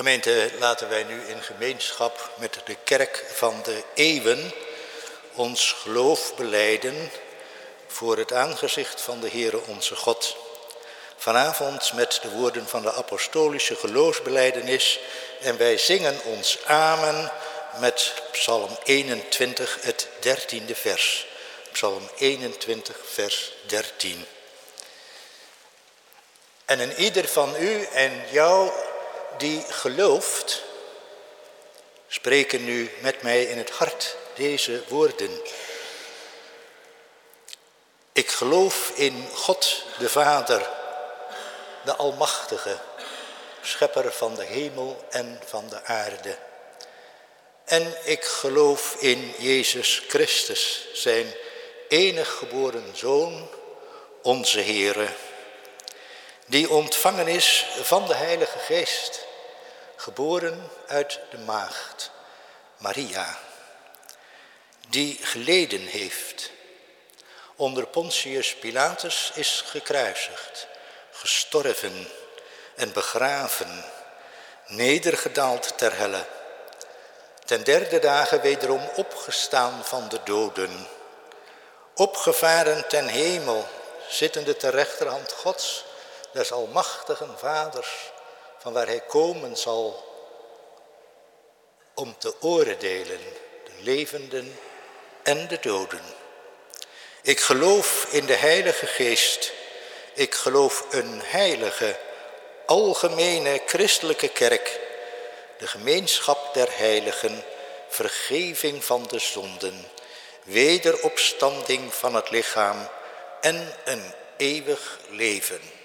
Gemeente, laten wij nu in gemeenschap met de kerk van de eeuwen ons geloof beleiden voor het aangezicht van de Heere onze God. Vanavond met de woorden van de apostolische geloofsbeleidenis en wij zingen ons amen met Psalm 21, het dertiende vers. Psalm 21, vers 13. En in ieder van u en jou die gelooft, spreken nu met mij in het hart deze woorden. Ik geloof in God de Vader, de Almachtige, schepper van de hemel en van de aarde. En ik geloof in Jezus Christus, zijn enig geboren Zoon, onze Heere, die ontvangen is van de Heilige Geest, geboren uit de maagd, Maria, die geleden heeft, onder Pontius Pilatus is gekruisigd, gestorven en begraven, nedergedaald ter helle, ten derde dagen wederom opgestaan van de doden, opgevaren ten hemel, zittende ter rechterhand Gods, des almachtigen Vaders, van waar hij komen zal om te oordelen de levenden en de doden. Ik geloof in de Heilige Geest. Ik geloof een heilige, algemene christelijke kerk, de gemeenschap der heiligen, vergeving van de zonden, wederopstanding van het lichaam en een eeuwig leven.